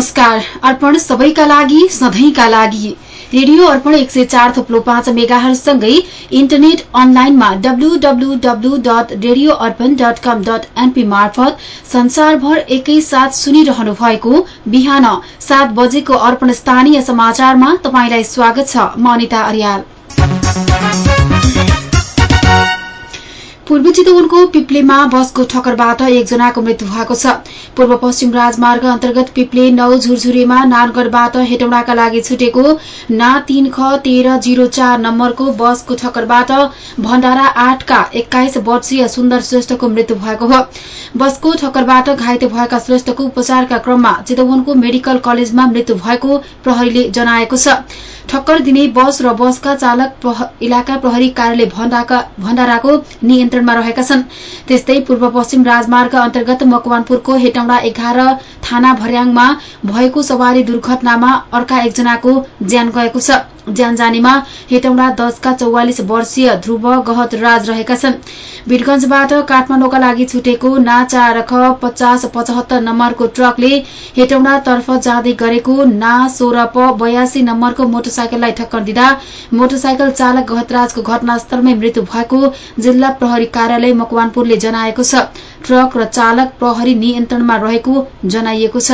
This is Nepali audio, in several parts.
नमस्कार। अर्पण सबैका लागि सधैँका लागि। रेडियो अर्पण एक सय चार थप्लो पाँच मेगाहरूसँगै इन्टरनेट अनलाइनमा डब्लूडब्लूडब्लू dot radio Arpan dot com dot np मार्फत संसारभर एकैसाथ सुनिरहनु भएको बिहान सात बजेको अर्पण स्थानीय समाचारमा तपाईँलाई स्वागत छ म अनिता अर्याल। पूर्वी चितवनको पिप्लेमा बसको ठक्करबाट एकजनाको मृत्यु भएको छ। पूर्व पश्चिम राजमार्ग अन्तर्गत पिप्ले नौ झुरझुरेमा नानगढबाट हेटौँडाका लागि छुटेको ना तीन ख तेह्र जिरो चार नम्बरको बसको ठक्करबाट भण्डारा आठका एक्काइस वर्षीय सुन्दर श्रेष्ठको मृत्यु भएको हो। बसको ठक्करबाट घाइते भएका श्रेष्ठको उपचारका क्रममा चितवनको मेडिकल कलेजमा मृत्यु भएको प्रहरीले जनाएको छ। ठक्कर दिने बस र बसका चालक इलाका प्रहरी कार्यालय भण्डाराको नियन्त्रणमा रहेका छन्। त्यस्तै पूर्व पश्चिम राजमार्ग अन्तर्गत मकवानपुरको हेटौँडा एघार थाना भर्याङमा भएको सवारी दुर्घटनामा अर्का एकजनाको ज्यान गएको छ। ज्यान जानेमा हेटौँडा दशका चौवालिस वर्षीय ध्रुव गहत राज रहेका छन्। वीरगंजबाट काठमाडौँका लागि छुटेको ना चार ख पचास पचहत्तर नम्बरको ट्रकले हेटौँडातर्फ जाँदै गरेको ना सोह्र प बयासी नम्बरको मोटरसाइकललाई ठक्कर दिँदा मोटरसाइकल चालक गहतराजको घटनास्थलमै मृत्यु भएको जिल्ला प्रहरी कार्यालय मकवानपुरले जनाएको छ। ट्रक र चालक प्रहरी नियन्त्रणमा रहेको जनाइएको छ।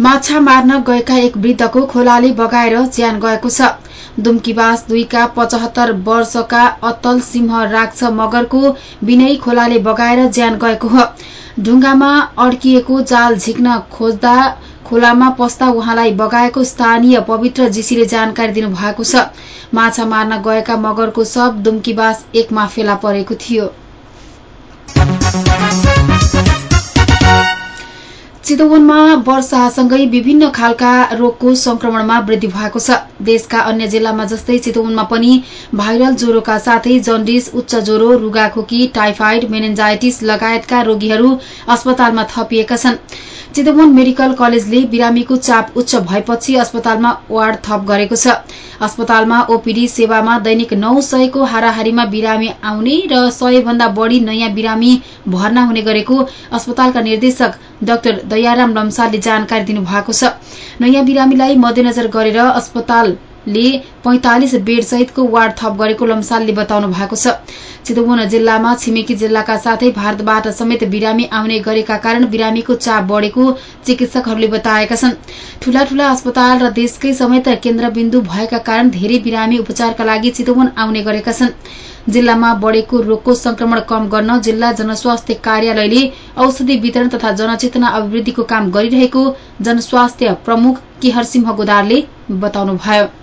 माछा मार्न गएका एक वृद्धको खोलाले बगाएर ज्यान गएको छ। दुम्कीवास दुईका पचहत्तर वर्षका अतल सिंह राक्ष मगरको विनय खोलाले बगाएर ज्यान गएको हो। ढुङ्गामा अड्किएको जाल झिक्न खोज्दा खोलामा पस्दा उहाँलाई बगाएको स्थानीय पवित्र जीसीले जानकारी दिनुभएको छ। माछा मार्न गएका मगरको शव दुम्कीवास एकमा फेला परेको थियो। चितवनमा वर्षासँगै विभिन्न खालका रोगको संक्रमणमा वृद्धि भएको छ। देशका अन्य जिल्लामा जस्तै चितवनमा पनि भाइरल ज्वरोका साथै जन्डिस उच्च ज्वरो रुगाखोकी टाइफाइड मेनेन्जाइटिस लगायतका रोगीहरू अस्पतालमा थपिएका छन्। चितवन मेडिकल कलेजले बिरामीको चाप उच्च भएपछि अस्पतालमा वार्ड थप गरेको छ। अस्पतालमा ओपीडी सेवामा दैनिक नौ सयको हाराहारीमा बिरामी आउने र सय भन्दा बढ़ी नयाँ बिरामी भर्ना हुने गरेको अस्पतालका निर्देशक डाक्टर दयाराम लम्सालले जानकारी दिनुभएको छ। नयाँ बिरामीलाई मध्यनजर गरेर अस्पताल ले पैंतालिस बेड सहितको वार्ड थप गरेको लम्सालले बताउनु भएको छ। चितवन जिल्लामा छिमेकी जिल्लाका साथै भारतबाट समेत बिरामी आउने गरेका कारण बिरामीको चाप बढ़ेको चिकित्सकहरूले बताएका छन्। ठूला ठूला अस्पताल र देशकै समेत केन्द्रबिन्दु भएका कारण धेरै बिरामी उपचारका लागि चितवन आउने गरेका छन्। जिल्लामा बढ़ेको रोगको संक्रमण कम गर्न जिल्ला जनस्वास्थ्य कार्यालयले औषधि वितरण तथा जनचेतना अभिवृद्धिको काम गरिरहेको जनस्वास्थ्य प्रमुख केहरसिंह गोदारले बताउनुभयो।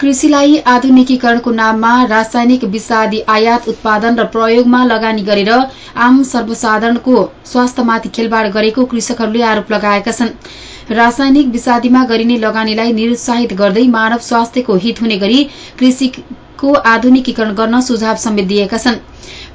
कृषिलाई आधुनिकीकरणको नाममा रासायनिक विषादी आयात उत्पादन र प्रयोगमा लगानी गरेर आम सर्वसाधारणको स्वास्थ्यमाथि खेलवाड़ गरेको कृषकहरूले आरोप लगाएका छन्। रासायनिक विषादीमा गरिने लगानीलाई निरुत्साहित गर्दै मानव स्वास्थ्यको हित हुने गरी कृषिको आधुनिकीकरण गर्न सुझाव समेत दिएका छन्।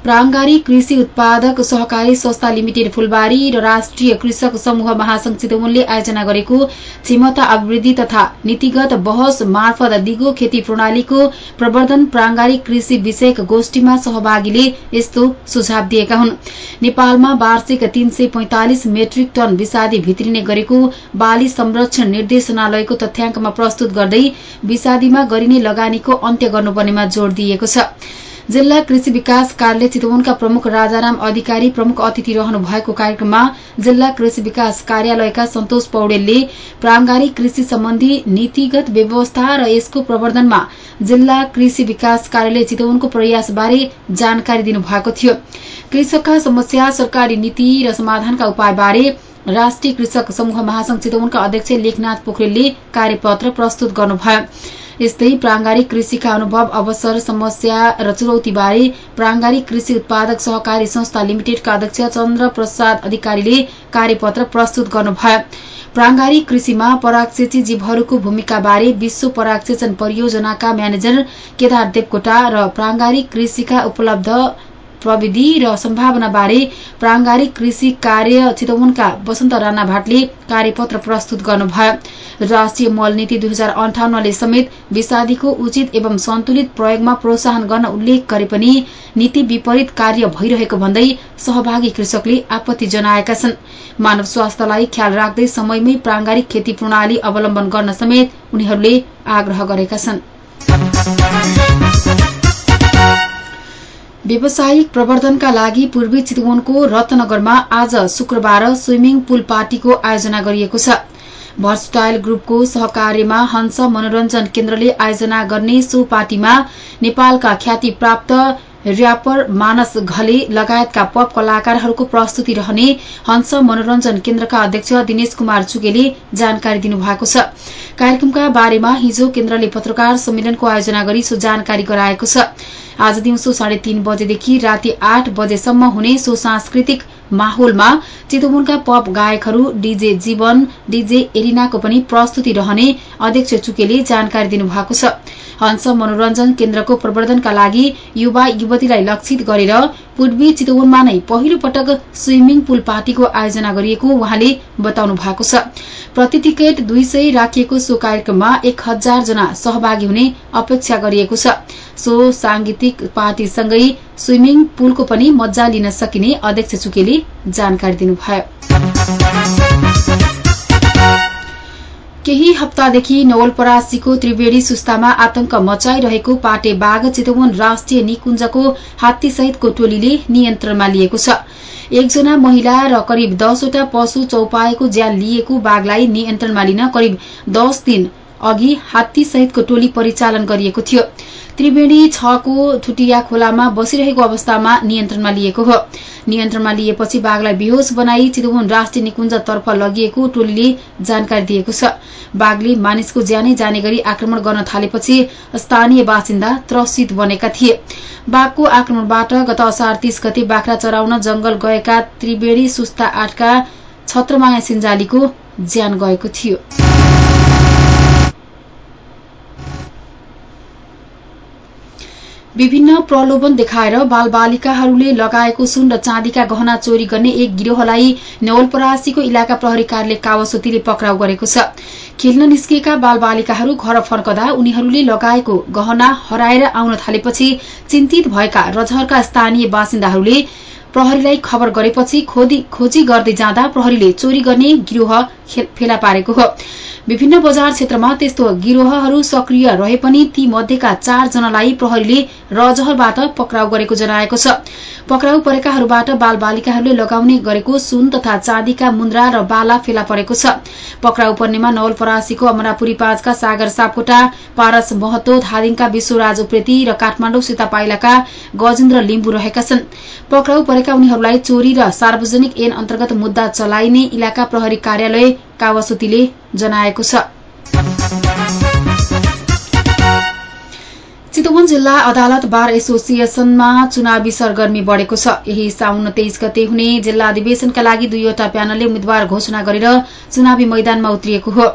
प्रांगारी कृषि उत्पादक सहकारी संस्था लिमिटेड फुलबारी र राष्ट्रिय कृषक समूह महासंघ चितवनले आयोजना गरेको क्षमता अभिवृद्धि तथा नीतिगत बहस मार्फत दिगो खेती प्रणालीको प्रवर्धन प्रांगारिक कृषि विषयक गोष्ठीमा सहभागीले यस्तो सुझाव दिएका हुन्। नेपालमा वार्षिक तीन सय पैंतालिस मेट्रिक टन विषादी भित्रिने गरेको बाली संरक्षण निर्देशनालयको तथ्याङ्कमा प्रस्तुत गर्दै विषादीमा गरिने लगानीको अन्त्य गर्नुपर्नेमा जोड़ दिएको छ। जिल्ला कृषि विकास कार्यालय चितवनका प्रमुख राजाराम अधिकारी प्रमुख अतिथि रहनु भएको कार्यक्रममा जिल्ला कृषि विकास कार्यालयका सन्तोष पौडेलले प्रांगारिक कृषि सम्बन्धी नीतिगत व्यवस्था र यसको प्रवर्धनमा जिल्ला कृषि विकास कार्यालय चितवनको प्रयासबारे जानकारी दिनुभएको थियो। कृषकका समस्या सरकारी नीति र समाधानका उपायबारे राष्ट्रिय कृषक समूह महासंघ चितवनका अध्यक्ष लेखनाथ पोखरेलले कार्यपत्र प्रस्तुत गर्नुभयो। यस्तै प्रांगारिक कृषिका अनुभव अवसर समस्या र चुनौतीबारे प्रांगारिक कृषि उत्पादक सहकारी संस्था लिमिटेडका अध्यक्ष चन्द्र प्रसाद अधिकारीले कार्यपत्र प्रस्तुत गर्नुभयो। प्रांगारिक कृषिमा परागसेची जीवहरूको भूमिकाबारे विश्व परागसेचन परियोजनाका म्यानेजर केदार देवकोटा र प्रांगारिक कृषिका उपलब्ध प्रविधि र सम्भावनाबारे प्राङ्गारिक कृषि कार्य चितवनका वसन्त राणा भाटले कार्यपत्र प्रस्तुत गर्नुभयो। राष्ट्रिय मल नीति दुई हजार अन्ठाउन्नले समेत विषादीको उचित एवं सन्तुलित प्रयोगमा प्रोत्साहन गर्न उल्लेख गरे पनि नीति विपरीत कार्य भइरहेको भन्दै सहभागी कृषकले आपत्ति जनाएका छन्। मानव स्वास्थ्यलाई ख्याल राख्दै समयमै प्राङ्गारिक खेती प्रणाली अवलम्बन गर्न समेत उनीहरूले आग्रह गरेका छन्। व्यावसायिक प्रवर्धनका लागि पूर्वी चितवनको रत्नगरमा आज शुक्रबार स्विमिङ पुल पार्टीको आयोजना गरिएको छ। भर्सटाइल ग्रुपको सहकार्यमा हंस मनोरञ्जन केन्द्रले आयोजना गर्ने सो पार्टीमा नेपालका ख्याति प्राप्त र्यापर मानस घले लगायतका पप कलाकारहरूको प्रस्तुति रहने हंस मनोरञ्जन केन्द्रका अध्यक्ष दिनेश कुमार चुगेले जानकारी दिनुभएको छ। कार्यक्रमका बारेमा हिजो केन्द्रले पत्रकार सम्मेलनको आयोजना गरी सो जानकारी गराएको छ। आज दिउँसो साढे तीन बजेदेखि राति आठ बजेसम्म हुने सो सांस्कृतिक माहौलमा चितवनका पप गायकहरू डीजे जीवन डीजे एरिनाको पनि प्रस्तुति रहने अध्यक्ष चुकेले जानकारी दिनुभएको छ। हंस मनोरञ्जन केन्द्रको प्रवर्धनका लागि युवा युवतीलाई लक्षित गरेर पूर्वी चितवनमा नै पहिलो पटक स्विमिङ पुल पार्टीको आयोजना गरिएको उहाँले बताउनु भएको छ। प्रति टिकट दुई सय राखिएको सो कार्यक्रममा एक हजार जना सहभागी हुने अपेक्षा गरिएको छ। सो सांगीतिक पार्टीसँगै स्विमिङ पुलको पनि मजा लिन सकिने अध्यक्ष चुकेले जानकारी दिनुभयो। केही हप्तादेखि नवलपरासीको त्रिवेणी सुस्तामा आतंक मचाइरहेको पाटे बाघ चितवन राष्ट्रिय निकुञ्जको हात्तीसहितको टोलीले नियन्त्रणमा लिएको छ। एकजना महिला र करिब दसवटा पशु चौपाएको ज्यान लिएको बाघलाई नियन्त्रणमा लिन करिब दस दिन अघि हात्तीसहितको टोली परिचालन गरिएको थियो। त्रिवेणी छको ठुटिया खोलामा बसिरहेको अवस्थामा नियन्त्रणमा लिएको हो। नियन्त्रणमा लिएपछि बाघलाई बेहोस बनाई चितवन राष्ट्रिय निकुञ्जतर्फ लगिएको टोलीले जानकारी दिएको छ। बाघले मानिसको ज्यानै जाने गरी आक्रमण गर्न थालेपछि स्थानीय बासिन्दा त्रसित बनेका थिए। बाघको आक्रमणबाट गत असार तीस गते बाख्रा चराउन जंगल गएका त्रिवेणी सुस्ता आठका छत्रमाया सिन्जालीको ज्यान गएको थियो। विभिन्न प्रलोभन देखाएर बालबालिकाहरूले लगाएको सुन र चाँदीका गहना चोरी गर्ने एक गिरोहलाई नवलपरासीको इलाका प्रहरी कार्यालय कावासोतीले पक्राउ गरेको छ। खेल्न निस्किएका बालबालिकाहरू घर फर्कदा उनीहरूले लगाएको गहना हराएर आउन थालेपछि चिन्तित भएका रजहरका स्थानीय बासिन्दाहरूले प्रहरीलाई खबर गरेपछि खोजी गर्दै जाँदा प्रहरीले चोरी गर्ने गिरोह फेला पारेको हो। विभिन्न बजार क्षेत्रमा त्यस्तो गिरोहहरू सक्रिय रहे पनि ती मध्येका चारजनालाई प्रहरीले रजहरबाट पक्राउ गरेको जनाएको छ। पक्राउ परेकाहरूबाट बाल बालिकाहरूले लगाउने गरेको सुन तथा चाँदीका मुन्द्रा र बाला फेला परेको छ। पक्राउ पर्नेमा नवलपरासीको अमरापुरी पाँचका सागर सापकोटा पारस महतो धादिङका विश्वराज उप्रेती र काठमाडौँ सीता पाइलाका गजेन्द्र लिम्बू रहेका छन्। पक्राउ परेका उनीहरूलाई चोरी र सार्वजनिक ऐन अन्तर्गत मुद्दा चलाइने इलाका प्रहरी कार्यालय कावासुतीले जनाएको छ। चितवन जिल्ला अदालत बार एसोसिएशनमा चुनावी सरगर्मी बढ़ेको छ। यही साउन तेइस गते हुने जिल्ला अधिवेशनका लागि दुईवटा प्यानलले उम्मेद्वार घोषणा गरेर चुनावी मैदानमा उत्रिएको हो।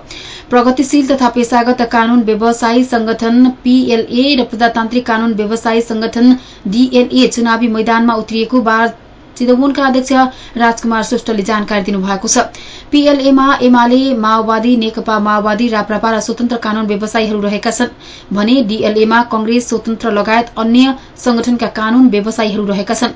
प्रगतिशील तथा पेशागत कानून व्यवसायी संगठन पीएलए र प्रजातान्त्रिक कानून व्यवसायी संगठन डीएनए चुनावी मैदानमा उत्रिएको बार चितवनका अध्यक्ष राजकुमार श्रेष्ठले जानकारी दिनुभएको छ। पीएलएमा एमाले माओवादी नेकपा माओवादी राप्रपा र स्वतन्त्र कानून व्यवसायीहरू रहेका छन् भने डीएलएमा कंग्रेस स्वतन्त्र लगायत अन्य संगठनका कानून व्यवसायीहरू रहेका छन्।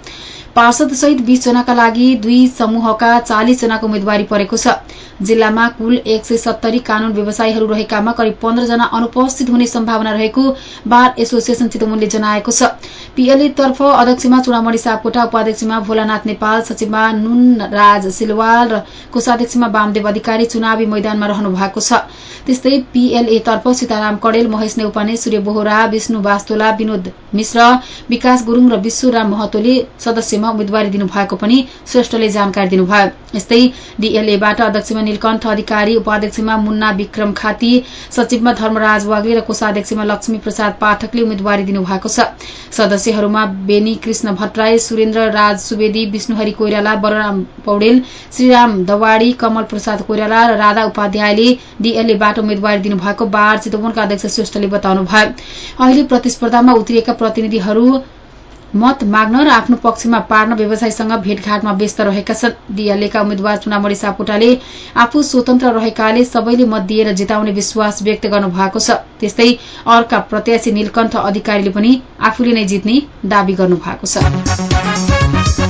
पार्षद सहित बीस जनाका लागि दुई समूहका चालिस जनाको उम्मेद्वारी परेको छ। जिल्लामा कुल एक सय सत्तरी कानून व्यवसायीहरू रहेकामा करिब पन्ध्र जना अनुपस्थित हुने सम्भावना रहेको बार एसोसिएशन चितवनले जनाएको छ। पीएलए तर्फ अध्यक्षमा चुनामणी सापकोटा उपाध्यक्षमा भोलानाथ नेपाल सचिवमा नुन राज सिलवाल र कोषाध्यक्षमा वामदेव अधिकारी चुनावी मैदानमा रहनु भएको छ। त्यस्तै पीएलए तर्फ सीताराम कडेल महेश नेउपाने सूर्य बोहरा विष्णु बास्तोला विनोद मिश्र विकास गुरूङ र विश्वराम महतोले सदस्यमा उम्मेद्वारी दिनुभएको पनि श्रेष्ठले जानकारी दिनुभयो। यस्तै डीएलएबाट अध्यक्षमा नीलकण्ठ अधिकारी उपाध्यक्षमा मुन्ना विक्रम खाती सचिवमा धर्मराज वाग्ले र कोषाध्यक्षमा लक्ष्मी प्रसाद पाठकले उम्मेद्वारी दिनुभएको छ। सदस्यहरूमा बेनी कृष्ण भट्टराई सुरेन्द्र राज सुवेदी विष्णुहरि कोइराला बलराम पौडेल श्रीराम दवाड़ी कमल प्रसाद कोइराला र राधा उपाध्यायले डीएलएबाट उम्मेद्वारी दिनुभएको बार चितवनका अध्यक्ष श्रेष्ठले बताउनुभयो। अहिले प्रतिस्पर्धामा उत्रिएका प्रतिनिधिहरू मत माग्न र आफ्नो पक्षमा पार्न व्यवसायीसँग भेटघाटमा व्यस्त रहेका छन्। डिएलएका उम्मेद्वार चुनामणी सापुटाले आफू स्वतन्त्र रहेकाले सबैले मत दिएर जिताउने विश्वास व्यक्त गर्नु भएको छ। त्यस्तै अर्का प्रत्याशी नीलकण्ठ अधिकारीले पनि आफूले नै जित्ने दावी गर्नु भएको छ।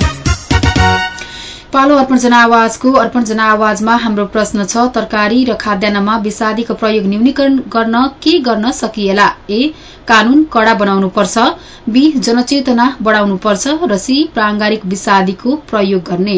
पालो अर्पण जनावाजको अर्पण जनावाजमा हाम्रो प्रश्न छ तरकारी र खाद्यान्नमा विषादीको प्रयोग न्यूनीकरण गर्न के गर्न सकिएला? ए कानून कड़ा बनाउनुपर्छ बी जनचेतना बढ़ाउनुपर्छ र सी प्रांगारिक विषादीको प्रयोग गर्ने।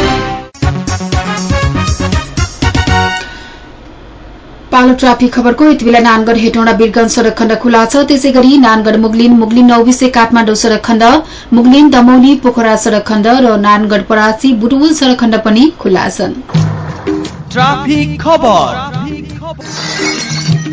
पालो ट्राफिक खबरको यति बेला नानगढ हेटौँडा वीरगंज सड़क खण्ड खुला छ। त्यसै गरी नानगढ मुगलिन मुगलिन नौबिसे काठमाडौँ सड़क खण्ड मुगलिन दमौली पोखरा सड़क खण्ड र नानगढ परासी बुटुल सड़क खण्ड पनि खुला छन्।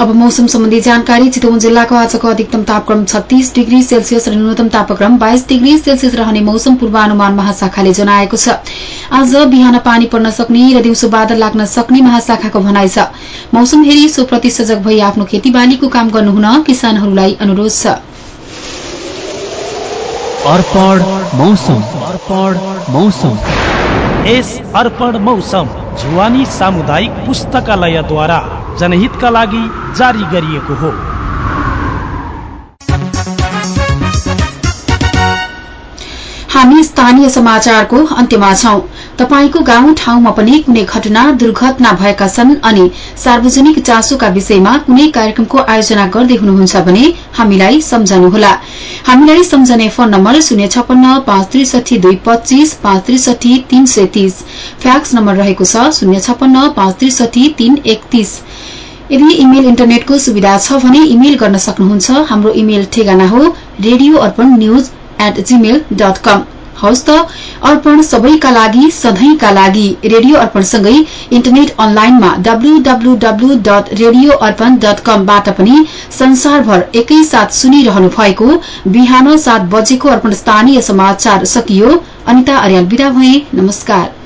अब मौसम सम्बन्धी जानकारी चितवन जिल्लाको आजको अधिकतम तापक्रम छत्तीस डिग्री सेल्सियस र न्यूनतम तापक्रम बाइस डिग्री सेल्सियस रहने मौसम पूर्वानुमान महाशाखाले जनाएको छ। आज बिहान पानी पर्न सक्ने र दिउँसो बादल लाग्न सक्ने महाशाखाको भनाइ छ। मौसम हेरी सोप्रति सजग भई आफ्नो खेतीबालीको काम गर्नुहुन किसानहरूलाई अनुरोध छ। अर्पण मौसम। अर्पण मौसम। यस अर्पण मौसम जुवानी सामुदायिक पुस्तकालयद्वारा जनहितका लागि जारी गरिएको हो। हामी स्थानीय समाचारको अन्त्यमा छौं। तपाईँको गाउँ ठाउँमा पनि कुनै घटना दुर्घटना भएका छन् अनि सार्वजनिक चासोका विषयमा कुनै कार्यक्रमको आयोजना गर्दै हुनुहुन्छ भने हामीलाई सम्झनुहोला। हामीलाई सम्झने फोन नम्बर शून्य छपन्न पाँच त्रिसठी दुई पच्चीस पाँच त्रिसठी तीन सय तीस। फ्याक्स नम्बर रहेको छ शून्य छपन्न पाँच त्रिसठी तीन एकतीस। यदि इमेल इन्टरनेटको सुविधा छ भने इमेल गर्न सक्नुहुन्छ। हाम्रो इमेल ठेगाना हो radio Arpan news at Gmail dot com हवस् त अर्पण सबैका लागि सधैँका लागि रेडियो अर्पणसँगै इन्टरनेट अनलाइनमा डब्लूडब्लूडब्लू डट रेडियो अर्पण डट कमबाट पनि संसारभर एकैसाथ सुनिरहनु भएको बिहान सात बजेको अर्पण स्थानीय समाचार सकियो। अनिता अर्याल विदा भए। नमस्कार।